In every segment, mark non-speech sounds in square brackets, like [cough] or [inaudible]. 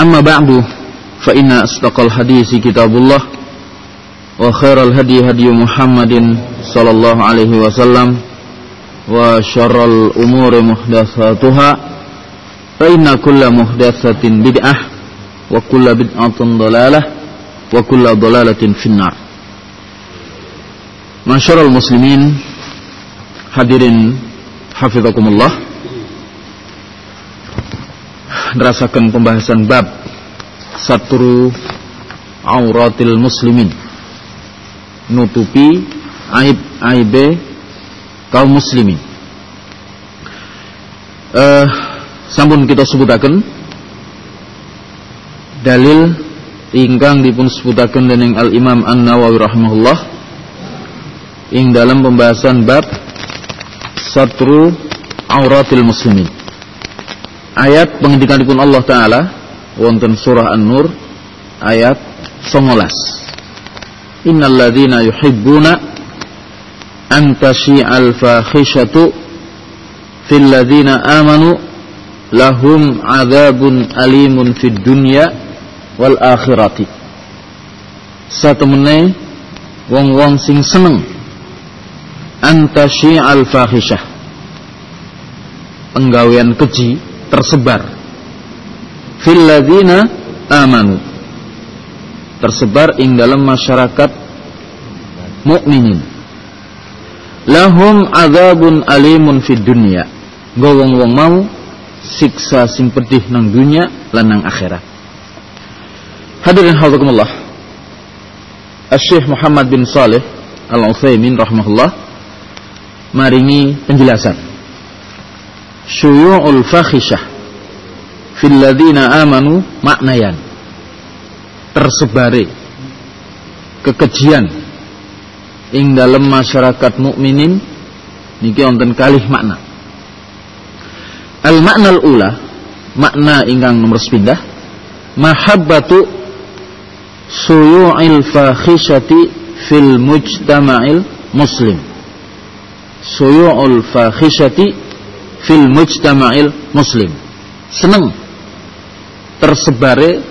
أما بعد فإن أصدق الحديث كتاب الله وخير الهدي هدي محمد صلى الله عليه وسلم وشر الأمور محدثاتها فإن كل محدثة بدعة وكل بدعة ضلالة وكل ضلالة في النار. Masyarul muslimin Hadirin Hafizakumullah Derasakan pembahasan bab Satru Auratil muslimin. Nutupi Aib aib Kaum muslimin. Uh, Sampun kita sebutakan Dalil Ingkang dipun sebutakan Dening Al-Imam An-Nawawi Rahimahullah ing dalam pembahasan bab satru auratil muslimin. Ayat pengendikanipun Allah taala wonten surah An-Nur ayat 19. Innal ladzina yuhibbuna an tashi'al fahishatu fil ladzina amanu lahum adzabun alimun fid dunya wal akhirati. Satemene wong-wong sing seneng antasyi'al fahisyah penggawean keji tersebar. Fil ladzina amanu. Tersebar ing dalam masyarakat mukminin. Lahum adzabun alimun fid dunya. Gowong-wong mau siksa sing pedih nang dunya lan nang akhirat. Hadirin hafizakumullah Asy-Syaikh Muhammad bin Saleh Al-Utsaimin rahimahullah maringi penjelasan. Syuyu'ul fakhisyah fil ladzina amanu maknayan. Tersebare kekejian. Ing dalam masyarakat mukminin niki wonten kalih makna. Al makna ula makna ingkang nomor sepindah mahabbatu suyu'il fakhisyati fil mujtama'il muslim. Suyu'ul fahisyati fil mujtama'il muslim. Seneng tersebare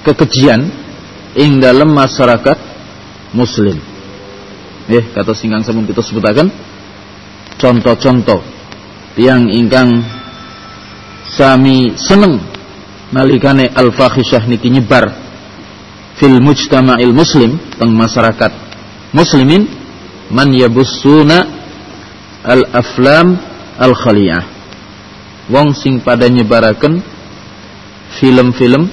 kekejian ing dalam masyarakat muslim. Eh kata singkang sampun kita sebutakan contoh-contoh yang ingkang sami seneng nalikane al fahisyah niki nyebar fil mujtama'il muslim teng masyarakat muslimin man yabussuna al-aflam al-khaliyah wong sing pada nyebaraken film-film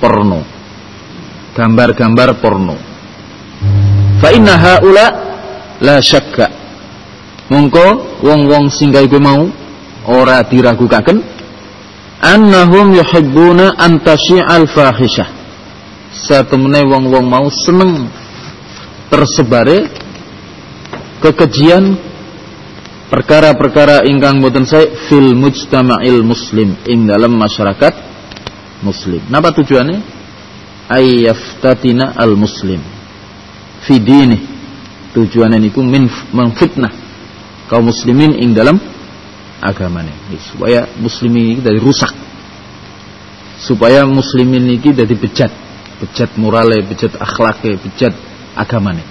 porno. Gambar-gambar porno. Fa inna haula la syakka. Mongko wong-wong sing gawe mau ora diragukaken annahum yuhibbuna an tasyi'al fahisyah satemene wong-wong mau seneng tersebare kekejian perkara-perkara ingkang boten saya fil mujtama'il muslim ing dalam masyarakat muslim. Napa tujuannya? Ayyaftatina al muslim fi dini. Tujuannya niku min mengfitnah kaum muslimin ing dalam agamanya supaya muslimin ini dari rusak supaya muslimin ini dari bejat bejat morale bejat akhlaknya bejat agamanya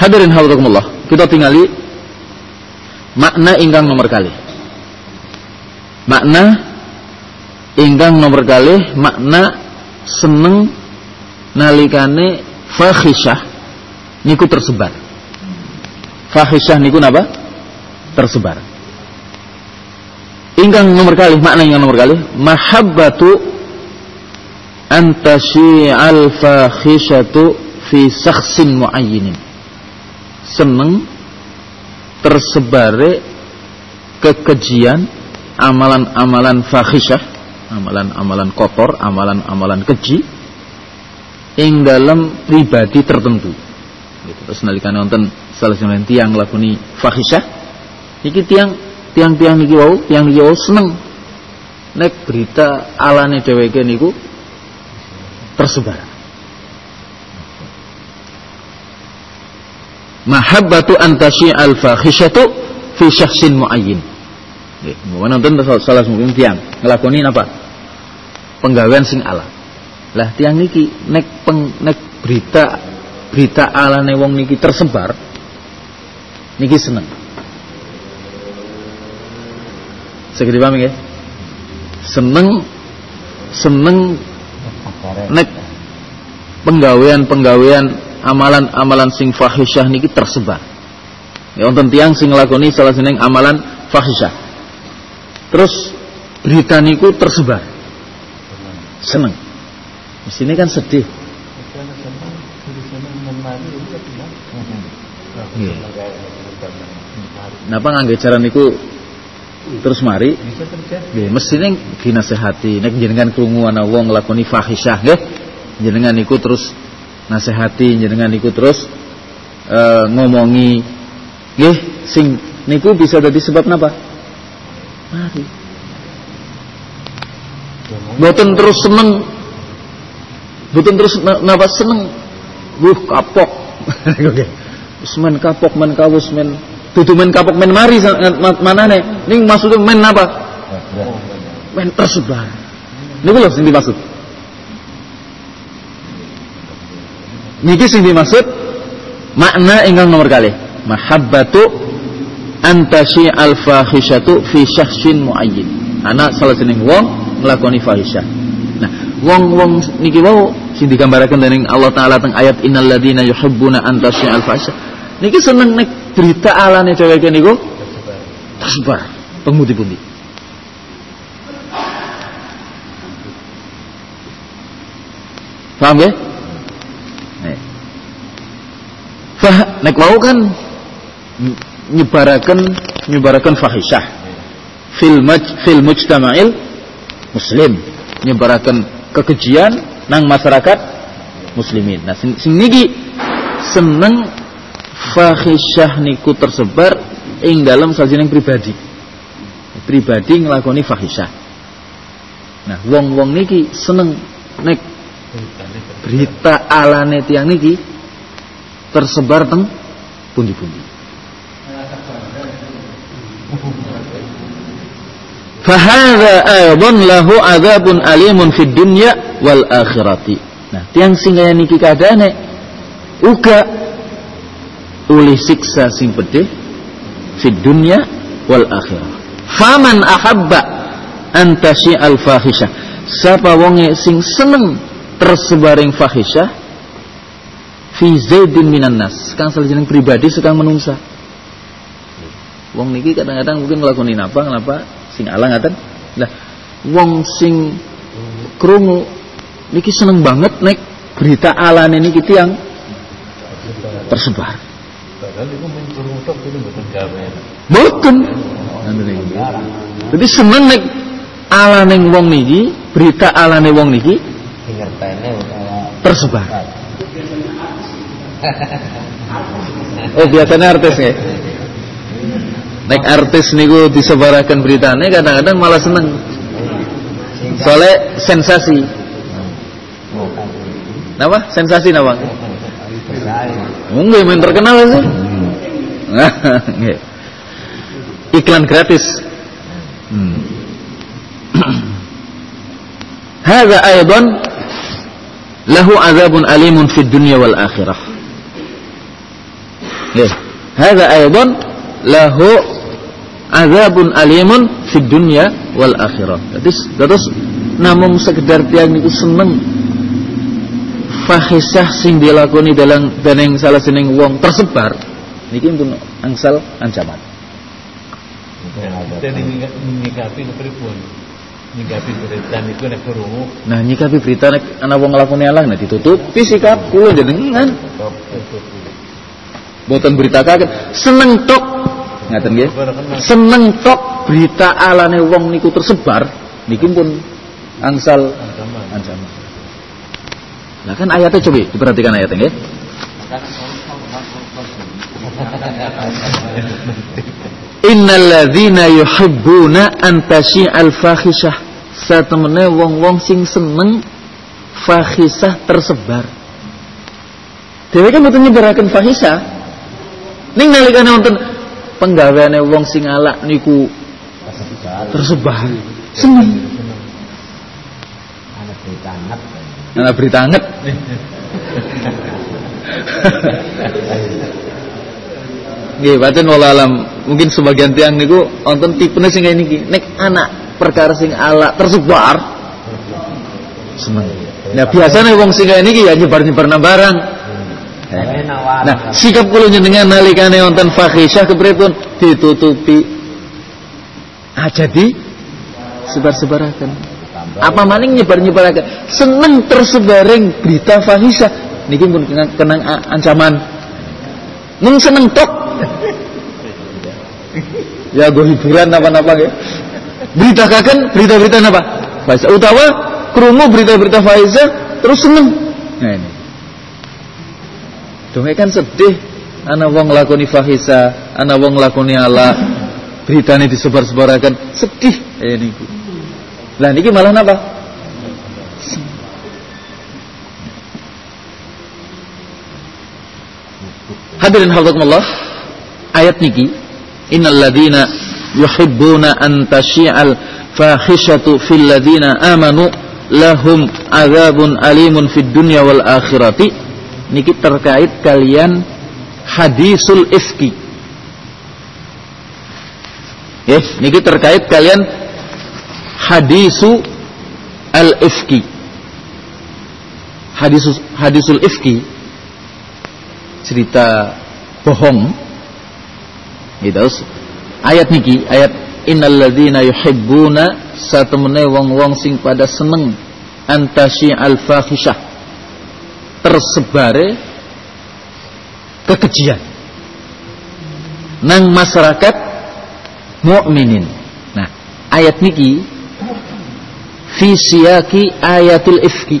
Hadirin hafizakumullah, kita tinggali makna ingkang nomor kali. Makna ingkang nomor kali makna seneng nalikane fahisyah niku tersebar. Fahisyah niku napa? Tersebar. Ingkang nomor kali makna ingkang nomor kali mahabbatu antashi al fahisyatu fi sakhsin muayyinin seneng tersebare kekejian amalan-amalan fahisyah amalan-amalan kotor, amalan-amalan keji ing dalam pribadi tertentu. Gitu. Terus nalikane wonten salah satu tiang lakoni fahisyah iki tiang tiang-tiang niki wau, tiang niki wau seneng nek berita alane dheweke niku tersebar. Mahabbatu antasi al fahisyatu fi syakhsin muayyin. Nggih, nonton salah mungkin tiang ngelakoni apa? Penggawean sing ala. Lah tiang niki nek peng, nek berita berita alane wong niki tersebar niki seneng. Segede paham ya? Seneng seneng nek penggawean-penggawean amalan-amalan sing fahisyah niki tersebar. Ya wonten tiang sing nglakoni salah seneng amalan fahisyah. Terus berita niku tersebar. Seneng. Di sini kan sedih. Iya. Napa ngangge cara niku terus mari nggih mestine dinasehati nek jenengan krungu ana wong nglakoni fahisyah nggih jenengan niku terus nasehati jenengan niku terus uh, ngomongi nggih sing niku bisa dadi sebab napa mari Boten terus seneng Boten terus napa seneng Wuh kapok [laughs] Semen kapok men kawus men Dudu men kapok men mari mana nih? Ning maksudnya men apa? Men tersebar. Niku lho sing dimaksud. Niki sing dimaksud makna ingkang nomor kali. Mahabbatu antasi al fahisyatu fi syakhsin muayyin. Anak salah seneng wong nglakoni fahisyah. Nah, wong-wong niki wau sing digambaraken dening Allah taala teng ayat innal ladzina yuhibbuna antasi al fahisyah. Niki seneng nek berita alane dheweke niku tersebar pemudi-pemudi. Paham ya? Nek. Fah, nek mau kan nyebarakan nyebarakan fahisyah fil maj fil mujtama'il muslim nyebarakan kekejian nang masyarakat muslimin. Nah sing, sing niki seneng fahisyah niku tersebar ing dalam sajian pribadi. Pribadi ngelakoni fahisyah. Nah, wong-wong niki seneng nek berita alane tiang niki tersebar teng pundi-pundi. Fahadha aydan lahu adzabun alimun fid dunya wal akhirati. Nah, tiang sing kaya niki kadane uga oleh siksa sing pedih fid dunya wal akhirah. Faman ahabba antasi al fahisha. Sapa wonge sing seneng tersebaring fahisha fi zaidin minan nas. Kang salajeng pribadi sekang menungsa. Wong niki kadang-kadang mungkin nglakoni napa kenapa sing ala ngaten. Lah wong sing krungu niki seneng banget nek berita alane niki tiang tersebar. Padahal gawe. Betul. Jadi seneng nek ala neng wong niki, berita ala neng wong niki tersebar. Oh biasanya artis ya. Nek artis niku disebarakan beritanya kadang-kadang malah seneng. Soalnya sensasi. Napa? Sensasi napa? Mungkin yang terkenal sih. [laughs] Iklan gratis. Hmm. [clears throat] Hadza lahu azabun alimun fid dunya wal akhirah. Nggih. Hadza aidan lahu azabun alimun fid dunya wal akhirah. Jadi terus namun sekedar tiang niku seneng fahisah sing dilakoni dalam dening salah seneng wong tersebar niki pun angsal ancaman. Jadi nyikapi pripun? Nyikapi berita niku nek krungu. Nah, nyikapi berita nek ana wong nglakoni alah nah ditutupi sikap kula jenengan. Boten berita kaget, seneng tok. Ngaten nggih. Seneng tok berita alane wong niku tersebar niki pun angsal Ancaman. Nah kan ayatnya coba diperhatikan ayatnya ya. Innal ladzina yuhibbuna an tasyi'al fahisyah. Satemene wong-wong sing seneng fahisah tersebar. Dewe kan mboten nyebaraken fahisah. Ning nalikane wonten penggaweane wong sing alak niku tersebar. Seneng. Anak berita hangat. Ana berita anget. Nggih, pancen wala alam. Mungkin sebagian tiang niku wonten tipene sing kaya niki. Nek anak perkara sing ala tersebar seneng. Nah, biasanya wong sing kaya niki ya nyebar-nyebarna barang. Nah, sikap kula jenengan nalikane wonten fahisyah kepripun ditutupi aja di sebar-sebaraken. Apa maning nyebar-nyebaraken seneng tersebaring berita fahisyah niki pun kenang, ancaman. Mung seneng tok. [laughs] ya gue hiburan apa-apa ya. Beritakan berita-berita apa? Fahisyah utawa krungu berita-berita fahisyah terus seneng. Nah ini. Dongeng kan sedih. Ana wong lakoni fahisa, ana wong lakoni ala beritane disebar-sebaraken. Sedih. Eh niku. Lah niki malah napa? Hadirin hafizakumullah ayat niki innal ladina yuhibbuna an tasyi'al fahishatu fil ladina amanu lahum adzabun alimun fid dunya wal akhirati niki terkait kalian hadisul ifki. Yes niki terkait kalian hadisu al ifki hadisus hadisul ifki cerita bohong. Gitu. Ayat niki ayat innal ladzina yuhibbuna satemene wong-wong sing pada seneng antasi al fahisyah tersebare kekejian nang masyarakat mukminin. Nah, ayat niki fi siyaki ayatul ifki.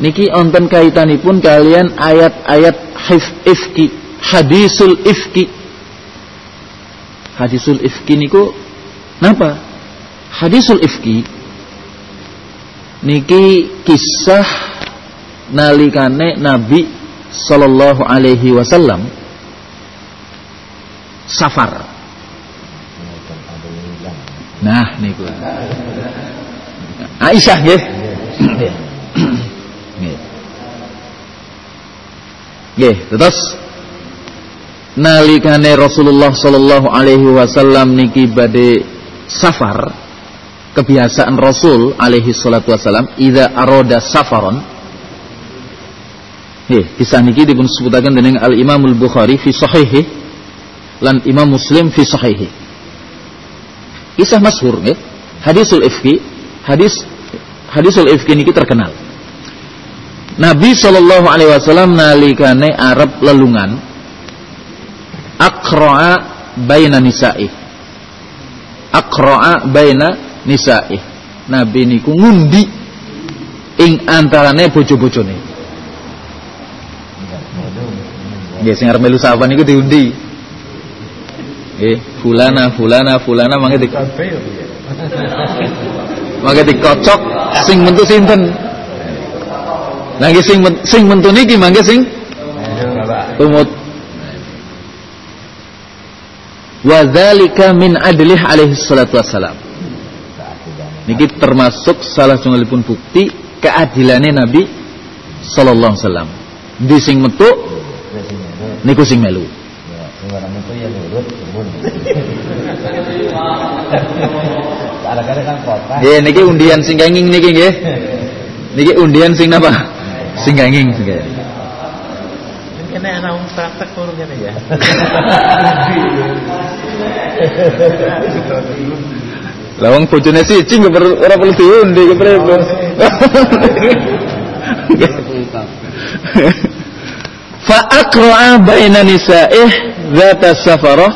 Niki onten kaitanipun kalian ayat-ayat hif ifki, hadisul ifki. Hadisul ifki niku napa? Hadisul ifki niki kisah nalikane Nabi sallallahu alaihi wasallam safar. Nah, niku. Aisyah. Nggih. Nggih, terus nalikane Rasulullah sallallahu alaihi wasallam niki badhe safar kebiasaan Rasul alaihi salatu wasallam idza aroda safaron Nggih, kisah niki dipun sebutaken dening Al Imam Al Bukhari fi sahihi lan Imam Muslim fi sahihi. Kisah masyhur nggih. Hadisul ifki, hadis hadisul ifki niki terkenal. Nabi sallallahu alaihi wasallam nalikane Arab lelungan aqra'a baina nisa'i. Aqra'a baina nisa'i. Nabi niku ngundi ing antarane bojo-bojone. Nggih sing arep melu sahabat niku diundi. Nggih, fulana fulana fulana mangke di mangke dikocok sing mentu sinten. Lah nggih sing sing mentu niki mangke sing tumut. Wa dzalika min adlih alaihi salatu wassalam. Niki termasuk salah pun bukti keadilannya Nabi sallallahu alaihi wasallam. Di sing metu niku sing melu. Ya. [laughs] Kadang-kadang kan. Nggih niki undian sing kenging niki nggih. [laughs] Niki undian sing napa? [laughs] Sing kenging sing kenging. Kene ana wong praktek turun kene ya. Lah wong bojone siji ora perlu diundi kepripun. Fa aqra'a baina nisa'ih dzata safarah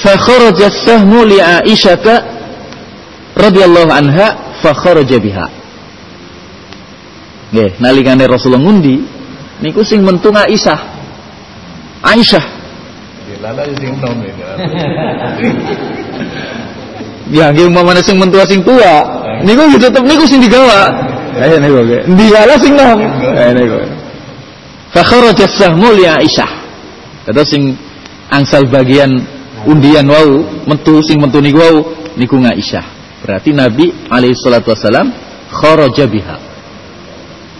fa kharaja as-sahmu li Aisyah radhiyallahu anha fa kharaja biha. Nggih, nalikane Rasulullah ngundi niku sing mentu Aisyah. Aisyah. Ini. [laughs] Ya nggih umpamane sing mentua sing tua, niku yo tetep niku sing digawa. Ayo niku ala sing nom. Ayo niku. Fa kharaja sahmu li Aisyah. Terus sing angsal bagian undian wau metu sing metu niku wau niku Aisyah. Berarti Nabi alaihi salatu wasalam kharaja biha.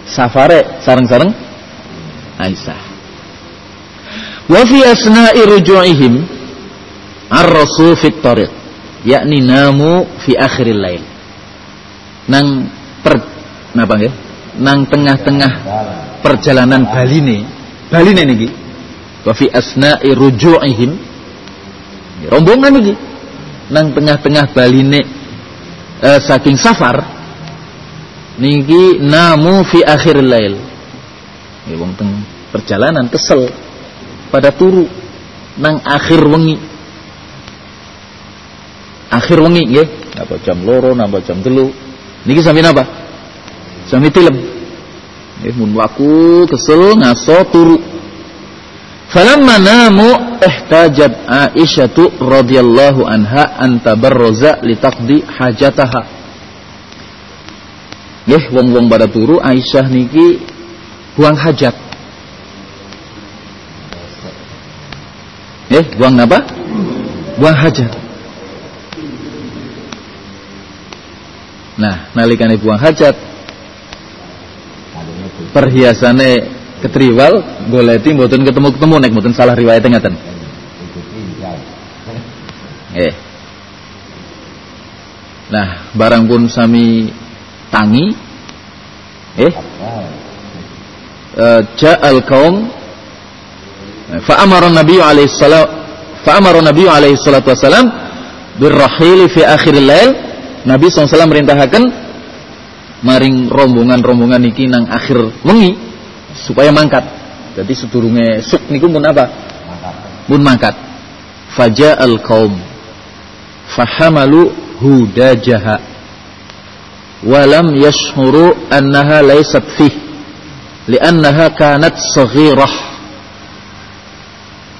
Safare sareng-sareng Aisyah. Wa fi asna'i ruju'ihim ar-rasul fi tariq yakni namu fi akhiril lail. Nang per napa nggih? Nang tengah-tengah perjalanan baline. Baline niki. Wa fi asna'i ruju'ihim. Rombongan iki nang tengah-tengah baline eh, saking safar. Niki namu fi akhiril lail. Ya wong teng perjalanan kesel. Pada turu. Nang akhir wengi. Akhir wengi nggih. Napa jam loro napa jam telu. Niki sampe napa sampe tilem nggih mun laku kesel ngaso turu falamma namu ihtajat Aisyah radhiyallahu anha an tabarraza litaqdi hajataha nggih wong-wong pada turu Aisyah niki buang hajat Eh, buang apa? Buang hajat. Nah, nalikane buang hajat, perhiasane ketriwal goleti mboten ketemu-ketemu nek mboten salah riwayat ngaten. Eh. Nah, barang pun sami tangi eh uh, ja'al kaum fa amara Nabi alaihi salam fa amara Nabi alaihi salatu wasalam birrahil fi akhir lail Nabi SAW merintahkan maring rombongan-rombongan niki nang akhir wengi supaya mangkat. Jadi sedurunge suk niku mun apa? Mun mangkat. Faja al kaum fahamalu hudajaha walam yashhuru annaha laysat fih li'annaha kanat saghirah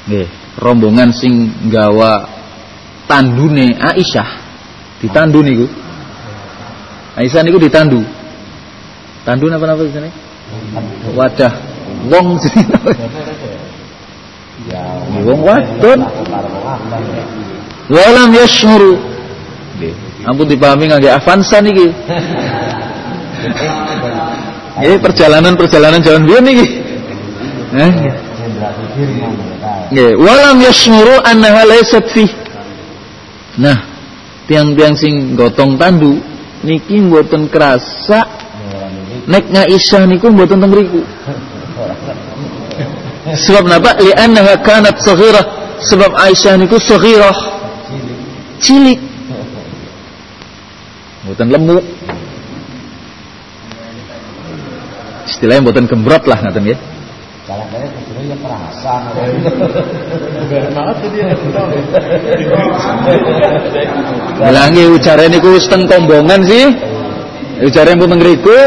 Nggih, rombongan sing gawa tandune Aisyah ditandu niku. Aisyah niku ditandu. Tandu napa napa di? Wadah wong sini. Ya, Wong wadon. Walam yashuru. Ampun dipahami ngangge Avanza niki. [laughs] Ini perjalanan-perjalanan jalan biyen niki. Eh, nggih. Walam yashuru annaha laysat fi. Nah, tiang-tiang sing gotong tandu niki mboten kerasa nek Aisyah niku mboten teng mriku. Sebab napa? Li'annaha kanat saghirah. Sebab Aisyah niku saghirah. Cilik. Mboten lemu. Istilahnya mboten gembrot lah ngaten nggih. Perasaan. Ya tahu. Lah nggih ujarane niku wis teng kombongan sih. Ujarane pun teng mriku.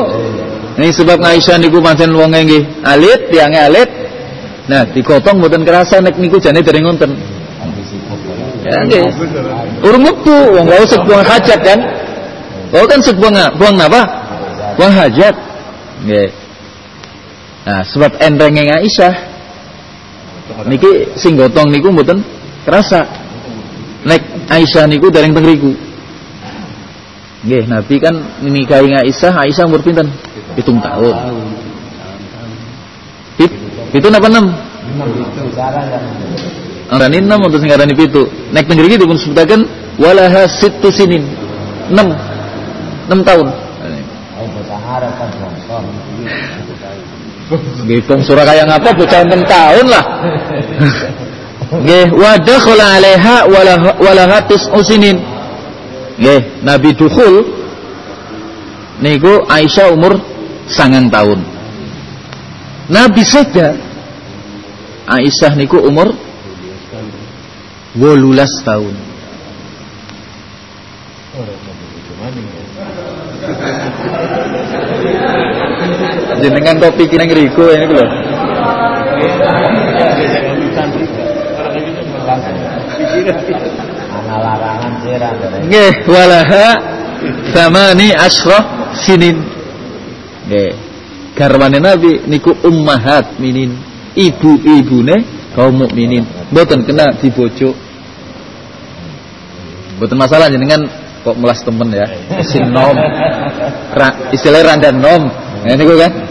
Ini sebab Aisyah niku pancen wonge nggih alit, tiange alit. Nah, digotong mboten kerasa nek niku jane dereng ngonten. Ya nggih. Urung metu, wong wae sek buang hajat kan. Oh kan sek buang buang apa? Buang hajat. Nggih. Nah, sebab entenge Aisyah niki sing gotong niku mboten kerasa. Nek Aisyah niku dereng teng riku. Nggih, Nabi kan nikahi Aisyah, Aisyah umur pinten? Pitung tahun. Pit, pitu napa enam? Ngarani enam untuk sing ngarani pitu. Nek teng mriki dipun sebutaken walaha sittu sinin. 6. 6 tahun. Ngitung Surabaya ngapa bocah 6 tahun lah. Nggih, wa dakhala 'alaiha walaha tis'u sinin. Nggih, Nabi dukhul niku Aisyah umur sangang tahun. Nabi seda Aisyah niku umur 18 tahun. kuning. Jenengan kopi kineng riku ini lho. Biasa kami santri. Orang lagi kan langsung pikiran. Ana larangan sirah dari Nggih, walaha samani asyrah sinin. Nggih. Garwane Nabi niku ummahat minin. Ibu-ibune kaum mukminin. Mboten kena dibojo. Mboten masalah jenengan kok melas temen ya. Sing nom. Ra, istilahnya randan nom. Nah, niku kan.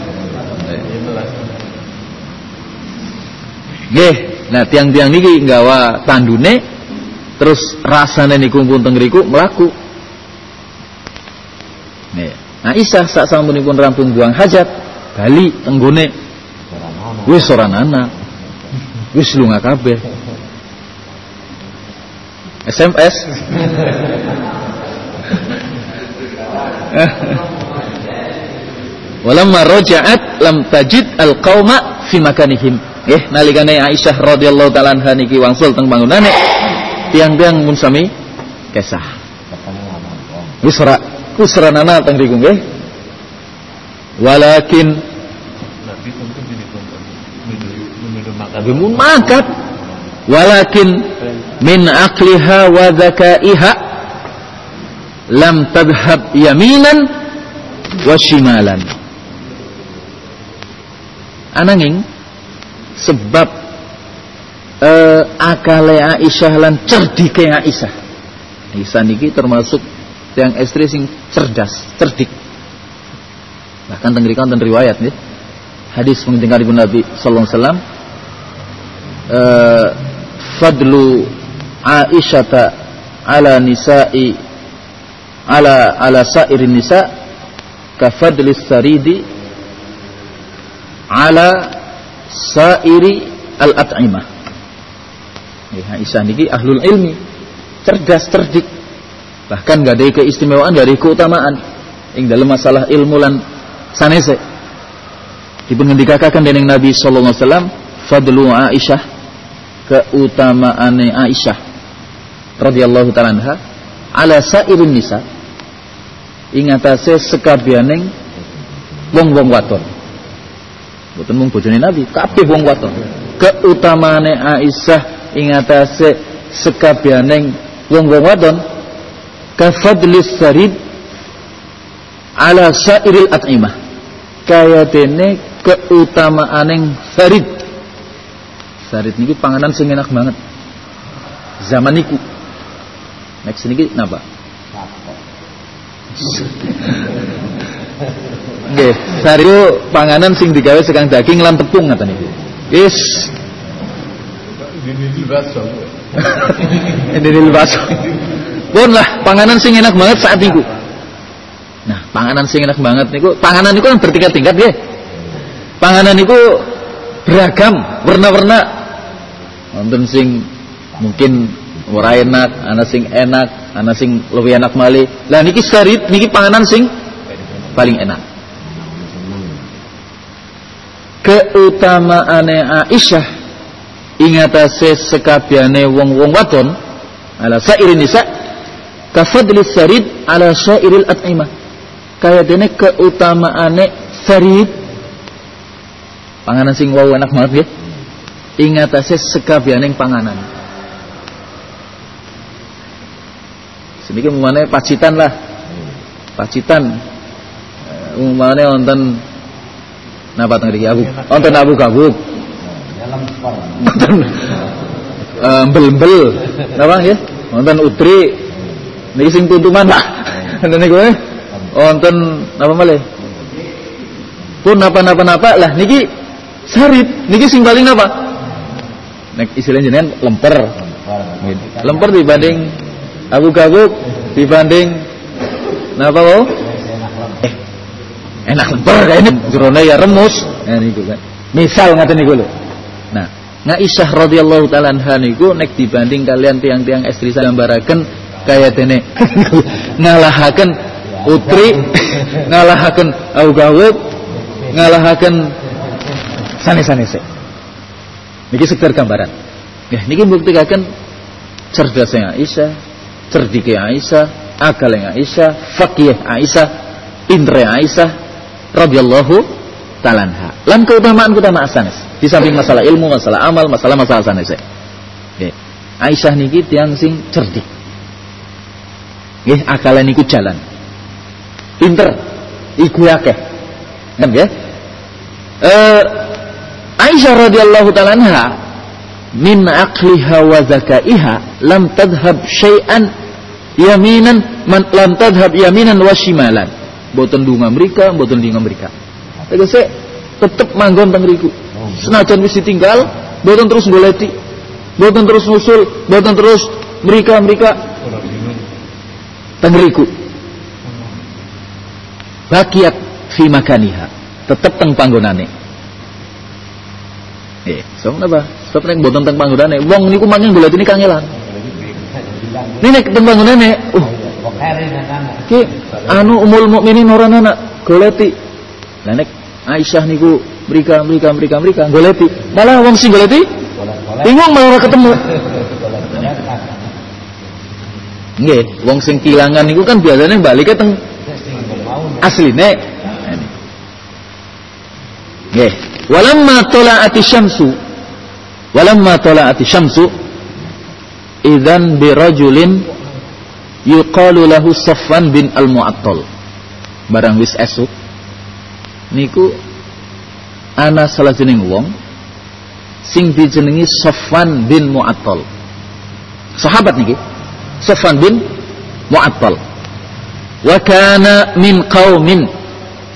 Nggih. Nah, tiang-tiang niki nggawa tandune terus rasane niku pun teng riku mlaku. Nih, Aisyah sak sampunipun rampung buang hajat, bali ana. wis ora anak. Wis lunga kabeh. SMS. [laughs] Walamma raja'at lam tajid al-qauma fi makanihim. Eh nalikane Aisyah radhiyallahu taala anha niki wangsul teng bangunane tiang-tiang mun sami kesah. Ora nana teng riku nggih. Walakin Nabi tentu jadi tonton. Minum minum makan. makat walakin min aqliha wa zakaiha lam tadhhab yaminan wa shimalan. Ananging sebab eh, akale Aisyah lan cerdike Aisyah. Aisyah niki termasuk yang istri sing cerdas, cerdik. Bahkan teng mriku wonten riwayat nggih. Hadis mengenai Ibu Nabi sallallahu alaihi wasallam eh, fadlu Aisyata ala nisa'i ala ala sairin nisa ka fadli saridi ala sairi al-at'imah. Ya, Aisyah niki ahlul ilmi, cerdas, cerdik. Bahkan gak ada keistimewaan, gak keutamaan ing dalam masalah ilmu lan sanese. Dipun ngendikaken dening Nabi sallallahu alaihi wasallam fadlu Aisyah keutamaane Aisyah radhiyallahu taala anha ala sairin nisa ing atase sekabianing wong-wong wadon. Mboten mung bojone Nabi, kabeh wong wadon. Keutamaane Aisyah ing atase sekabianing wong-wong wadon kafadlis sarid ala sairil at'imah. Kaya dene keutamaaning sarid. Sarid niki panganan sing enak banget. Zaman niku. Next niki napa? [laughs] Nggih, sario panganan sing digawe sekang daging lan tepung ngaten niku. Wis Ini baso. Pun lah panganan sing enak banget saat niku. Nah, panganan sing enak banget niku, panganan niku kan bertingkat-tingkat nggih. Panganan niku beragam, warna-warna. Wonten sing mungkin ora enak, ana sing enak, ana sing lebih enak malih. Lah niki sarit niki panganan sing paling enak. Keutamaane Aisyah. Ingatase sekabiane wong-wong wadon. Ala sairin nisa. Kafadli sarid ala syairil at'imah. Kaya dene keutamaane sarid. Panganan sing wow enak banget nggih ingatase sekabianing panganan. Sedikit umumane pacitan lah. Pacitan. Eh, umumane wonten napa teng mriki abu wonten abu gabuk. Ya lemper. wonten eh, mbel-mbel. Napa nggih wonten utri niki sing tuntuman Pak [laughs] wonten niku eh. Wonten napa malih pun napa-napa-napa. Lah niki sarit niki sing paling napa nek istilah jenengan lemper. Lemper. dibanding abu gabuk dibanding napa wau Wis enak lemper kayaknya jerone ya remus. Nah niku kan misal ngaten niku lho. Nah Aisyah radhiyallahu taala anha niku nek dibanding kalian tiang-tiang istri saya gambaraken kaya dene [laughs] ngalahaken putri [laughs] ngalahaken awgawet ngalahaken sanes-sanese. Niki sekedar gambaran. Ya niki mbuktikan cerdasnya Aisyah cerdike Aisyah akale Aisyah, fakih Aisyah, pintere Aisyah radhiyallahu taala anha. Lan keutamaan-keutamaan sanes. Di samping masalah ilmu, masalah amal, masalah-masalah sanes. Nggih. Aisyah niki tiang sing cerdik. Nggih, akale niku jalan. Pinter, iku akeh. Nggih? Eh Aisyah radhiyallahu taala anha min aqliha wa zakaiha lam tadhhab syai'an yaminan man lam tadhhab yaminan wa shimalan. Boten dunga mereka, boten dunga mereka. Tegese tetep manggon teng riku. Senajan wis ditinggal, boten terus goleti. Boten terus nusul, boten terus mereka mereka teng riku. Bakiat fi makaniha. Tetep teng panggonane. Eh, so napa? Sebab nek boten teng panggonane, wong niku mangke golek ini kangelan. Ini nek teng panggonane, uh, ki anu umul mukminin ora anak goleti. Lah nek Aisyah niku mereka mereka mereka mereka goleti. Malah wong sing goleti bingung malah ora ketemu. Nggih, wong sing kilangan niku kan biasanya balik teng asline. Nggih, walamma tala'ati syamsu walamma tala'ati syamsu idzan birajulin yuqalu lahu Safwan bin al-Mu'attal. Barang wis esuk niku ana salah jeneng wong sing dijenengi Safwan bin Mu'attal. Sahabat niki. Safwan bin Mu'attal. Wa kana min qaumin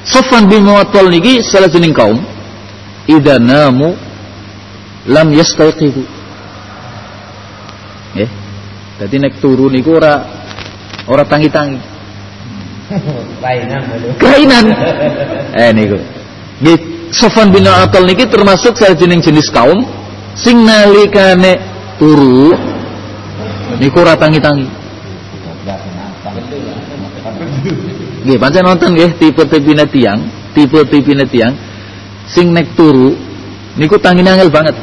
Safwan bin Mu'attal niki salah jeneng kaum idza namu lam yastayqidu. Nggih. Dadi nek turu niku ora ora tangi-tangi. lainan lho Kainan. eh niku. Nggih, Sofan bin Atal niki termasuk salah jenis jenis kaum sing nalikane turu niku ora tangi-tangi. Nggih, pancen nonton nggih tipe-tipene tiang, tipe-tipene tiang sing nek turu niku tangine angel banget.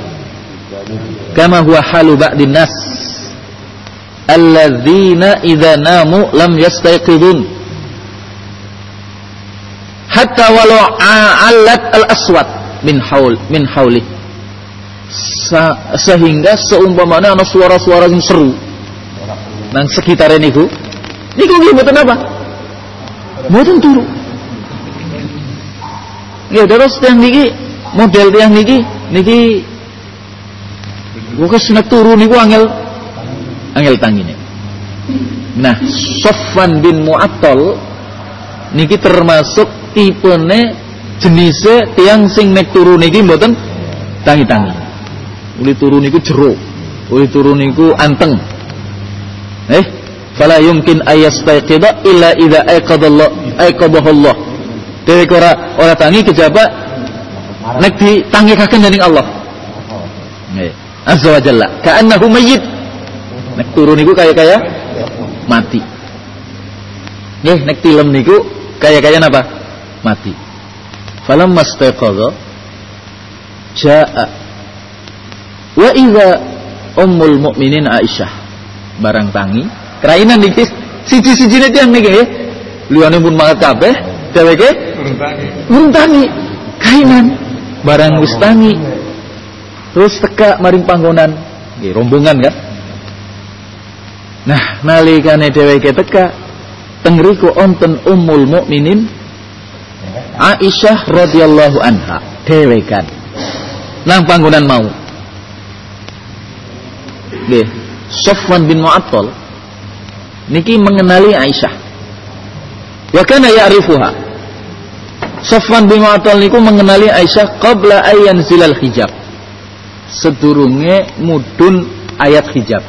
Kama huwa halu ba'din nas alladzina idza namu lam yastayqidun. Hatta walau alat al aswad min haul min hauli sehingga seumpamanya ana suara-suara yang seru. Nang sekitar niku niku nggih mboten apa? Mboten turu. Ya terus yang niki model yang niki niki Bukan senak turu niku angel angel tangine. Nah, Sofwan bin Mu'attal niki termasuk tipene jenise tiang sing nek turu niki mboten tangi-tangi. Uli turu niku jero, uli turu niku anteng. Eh, fala yumkin ayastayqidha illa idza aiqadallah aiqadahallah. Dheweke ora ora tangi kejaba nek ditangikaken dening Allah. Nggih. Azza wa Jalla. Ka'annahu mayyit. Nek turu niku kaya-kaya mati. Nggih, nek tilem niku kaya-kaya napa? Mati. Falamma istaqadha jaa wa idza ummul mukminin Aisyah barang tangi kerainan niki siji-sijine tiyang niki nggih. Liyane pun mangat kabeh, dheweke Turun urung tangi kainan barang wis tangi terus teka maring panggonan nggih rombongan kan nah nalikane dheweke teka teng riku onten ummul mukminin Aisyah radhiyallahu anha dhewekan. Nang panggonan mau. Nggih Sofwan bin Mu'attal. Niki mengenali Aisyah. Wa kana ya'rifuha. Sofwan bin Mu'attal niku mengenali Aisyah qabla ayyan zilal hijab. Sedurunge mudun ayat hijab.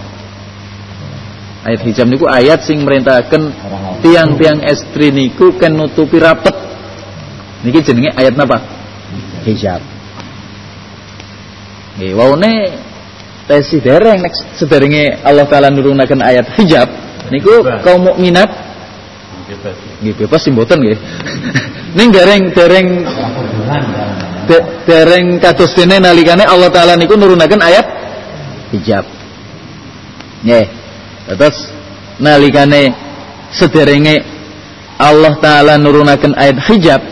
Ayat hijab niku ayat sing merintahkan tiang-tiang estri niku kan nutupi rapet. Niki jenenge ayat napa? Hijab. Nggih, waune tesi dereng nek sederenge Allah taala nurunaken ayat hijab niku kaum mukminat nggih bebas sih mboten nggih. [laughs] Ning dereng dereng dereng kados dene nalikane Allah taala niku nurunaken ayat hijab. Nggih. Terus nalikane sederenge Allah taala nurunaken ayat hijab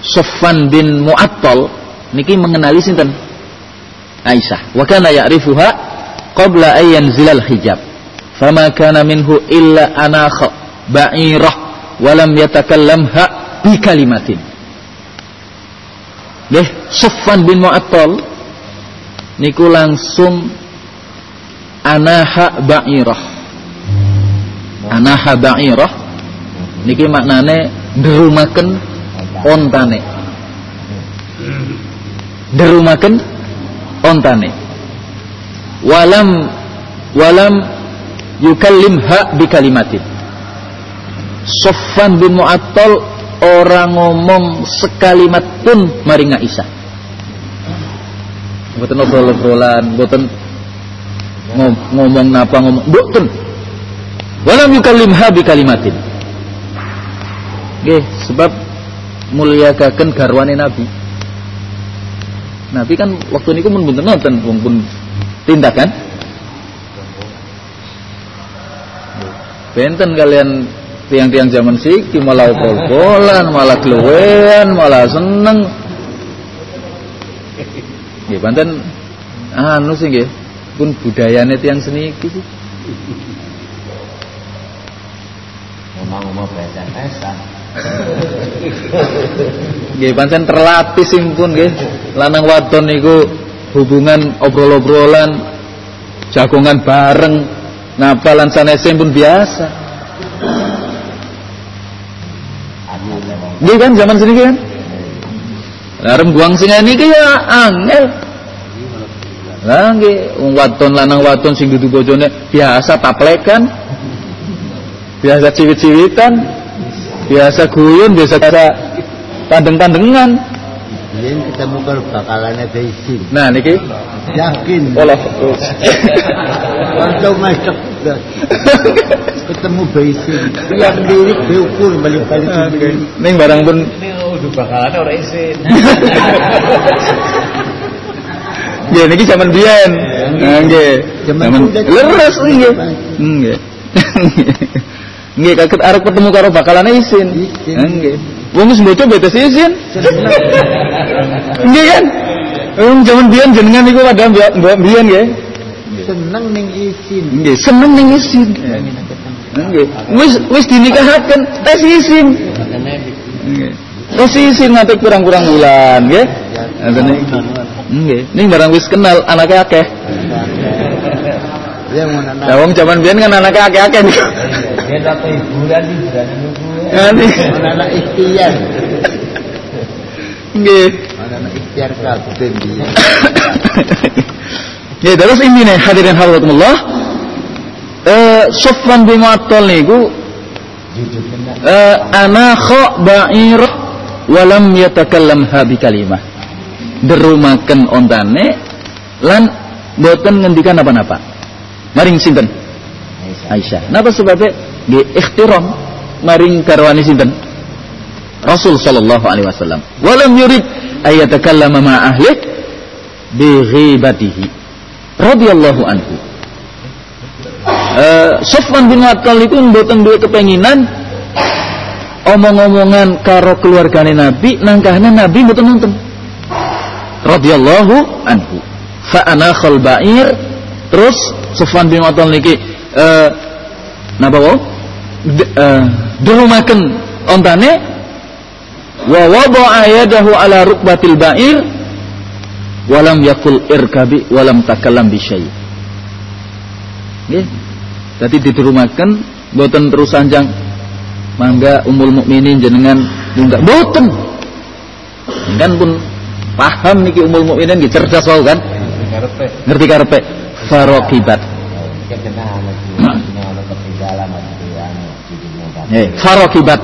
Sofwan bin Mu'attal niki mengenali sinten? Aisyah. Wa kana ya'rifuha qabla an yanzilal hijab. Fama kana minhu illa anakha ba'irah wa lam yatakallamha bi kalimatin Nggih Sofwan bin Mu'attal niku langsung anaha ba'irah. Anaha ba'irah. Niki maknane derumaken ontane. Derumaken ontane. Walam walam yukallimha bi kalimatin Sofan bin Mu'attal orang ngomong sekalimat pun maring Aisyah Boten obrol-obrolan, boten ngomong napa ngomong, boten. Walam yukallimha bi kalimatin. Nggih, sebab mulyakaken garwane Nabi. Nabi kan waktu niku mun mboten nonton wong pun tindakan. Benten kalian tiang-tiang zaman siki malah pol-polan, malah glewean, malah seneng. Nggih, pancen anu sih nggih, pun budayane tiang seniki sih. Memang mau SMS-an. Nggih, pancen terlatih sing pun nggih. Lanang wadon niku hubungan obrol-obrolan, jagongan bareng, napa lan sanese pun biasa. Memang Nggih kan zaman seniki kan? Larem buang sing niki ya angel. Lah nggih, wong wadon lanang wadon sing dudu bojone biasa taplekan. Biasa ciwit-ciwitan. Biasa guyon, biasa tandeng-tandengan. Biyen ketemu kalau bakalannya beisin. Nah niki Yakin. olah Waktu masuk ketemu beisin. Yang diri diukur balik-balik. Ning barang pun Ini udah bakalan orang isin. [laughs] nggih niki zaman biyen. Nggih. Zaman leres nggih. Nggih. [laughs] Nggih kaget arep ketemu karo bakalane isin. Isin. Nah, Nggih. Wong wis mboco betes isin. Nggih kan? Wong zaman biyen jenengan niku padha mbok biyen nggih. Seneng ning isin. Nggih, seneng ning isin. Nggih. Wis wis dinikahaken tes isin. Nggih. Tes isin nganti kurang-kurang bulan, nggih. Ngoten niki. Nggih, ning barang wis kenal anake akeh. Lah wong zaman biyen kan anake akeh-akeh niku. Dia dapat hiburan hiburan nunggu. Ngene. Mau nana ikhtiar. Nggih. Nana ikhtiar kabeh dia. Ya terus ini nih hadirin hadiratullah. Eh Sofwan bin Mu'attal niku eh ana kha ba'ir walam yatakallamha bi kalimah. Derumaken ontane lan boten ngendikan apa-apa. Maring sinten? Aisyah. Napa sebabnya? Nggih ikhtiram maring garwani sinten? Rasul sallallahu alaihi wasallam. Walam yurid ayatakallama ma ahli bi ghibatihi. Radhiyallahu anhu. Eh Sofwan bin Mu'attal itu mboten duwe kepenginan omong-omongan karo keluargane Nabi nangkahna Nabi mboten nonton. Radhiyallahu anhu. Fa ana ba'ir terus Sofwan bin Mu'attal niki eh napa wae? D- eh, ontane wa wada'a yadahu ala rukbatil ba'ir walam yakul irkabi walam takallam bi syai. Nggih. Dadi diderumaken boten terus sanjang mangga umul mukminin jenengan munggah boten. Kan pun paham niki umul mukminin nggih cerdas wae kan. Ngerti karepe farokibat. Farokibat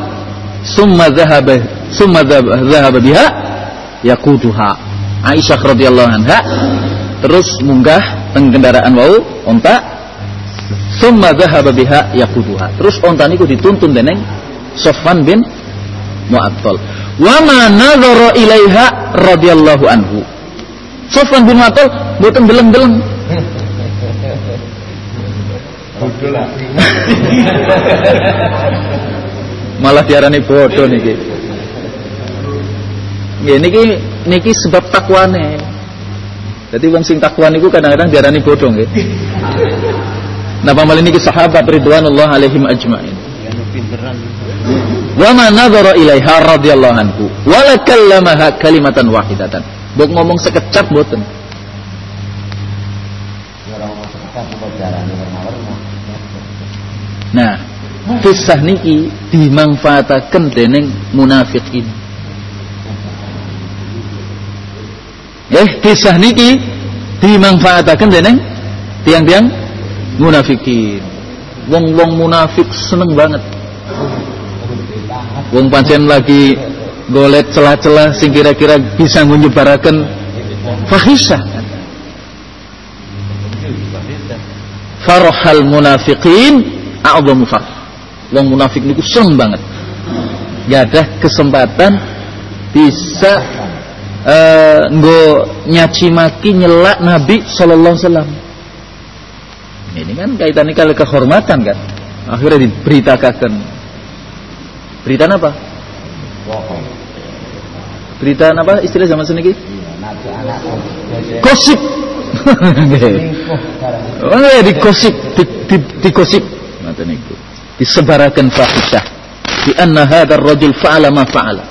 summa dhahaba summa dhahaba biha yaquduha Aisyah radhiyallahu anha terus munggah teng kendaraan wau onta summa dhahaba biha yaquduha terus onta niku dituntun dening Sofwan bin Mu'attal wa ma nadhara ilaiha radhiyallahu anhu Sofwan bin Mu'attal mboten deleng-deleng [laughs] Malah diarani bodoh niki. Nggih niki niki sebab takwane. Jadi wong sing takwa niku kadang-kadang diarani bodoh nggih. Napa malih niki sahabat ridwanullah alaihim ajmain. Wa ma nadhara ilaiha radhiyallahu anhu wa la kallamaha kalimatan wahidatan. Mbok ngomong sekecap mboten. Nah, kisah niki dimanfaataken dening munafikin. Eh, kisah niki dimanfaataken dening tiang-tiang munafikin. Wong-wong munafik seneng banget. Wong pancen lagi golet celah-celah sing kira-kira bisa menyebaraken fahisah. Farhal munafiqin a'zamu farh. Wong munafik niku seneng banget. Ya ada kesempatan bisa nggo nyaci maki nyelak Nabi sallallahu alaihi wasallam. Ini kan kaitannya kali kehormatan kan. Akhirnya diberitakan. Berita apa? Berita apa istilah zaman seniki? Gosip. [laughs] Oh ya digosip, di, di, digosip. Ngoten niku. Disebaraken fahisyah. Di anna hadzal rajul fa'ala ma fa'ala.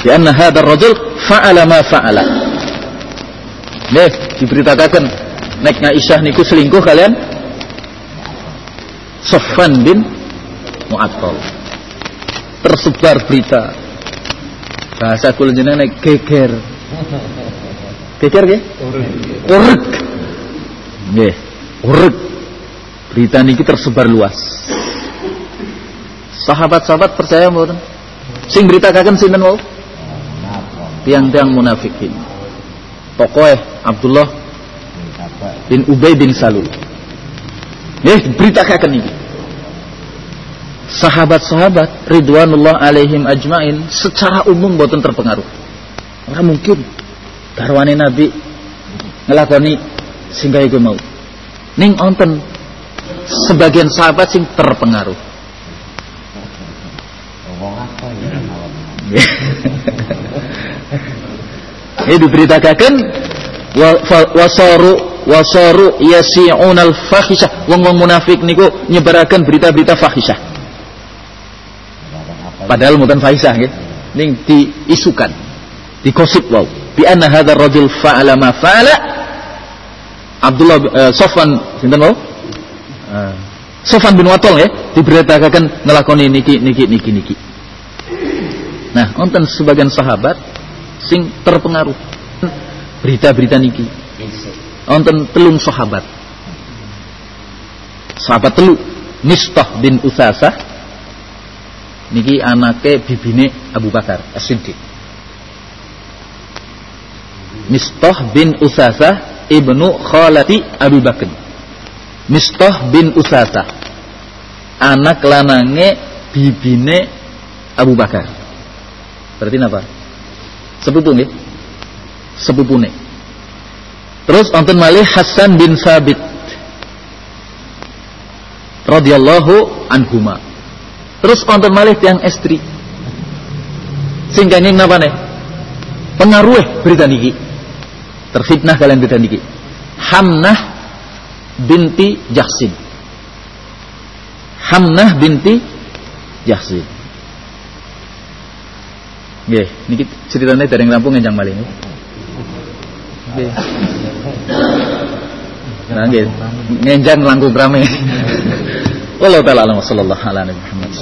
Di anna hadzal rajul fa'ala ma fa'ala. Nih, diberitakan nek Aisyah niku selingkuh kalian Sofwan bin Mu'attal tersebar berita. Bahasa kula jenengan geger. Geger nggih? Urek nggih urek berita niki tersebar luas. Sahabat-sahabat percaya mboten? Sing beritakaken sinten wau? Tiang-tiang munafikin. Tokoh Abdullah bin Ubay bin Salul. Nggih beritakaken niki sahabat-sahabat ridwanullah alaihim ajmain secara umum boten terpengaruh. Ora mungkin garwane Nabi ngelakoni sehingga iku mau. Ning onten sebagian sahabat sing terpengaruh. [laughs] Ini diberitakan wasaru wasaru yasi'un al-fahisyah wong-wong munafik niku nyebaraken berita-berita fahisyah padahal mutan fahisyah nggih ning diisukan dikosip wow. Bi anna hadzal rajul fa'ala ma fa'ala. Abdullah uh, Sofwan sinten wau uh, Sofwan bin Watol ya diberitakan ngelakoni niki niki niki niki. Nah wonten sebagian sahabat sing terpengaruh. Berita-berita niki. Wonten telung sahabat. Sahabat telu Mistah bin Usasah niki anake bibine Abu Bakar As-Siddiq. Mistah bin Usasah ibnu Khalati Abu Bakar. Mistah bin Usasah. Anak lanange bibine Abu Bakar. Berarti apa sepupu nggih? Sepupune. Terus wonten malih Hasan bin Sabit radhiyallahu anhuma terus wonten malih tiang estri sing kenging napa nih pengaruh berita niki terfitnah kalian berita niki Hamnah binti Jahsin Hamnah binti Jahsin Nggih, niki ceritanya dari Lampung malih nggih. Nggih. Nah. Ngenjang langkung rame. Wallahu taala sallallahu alaihi Muhammad.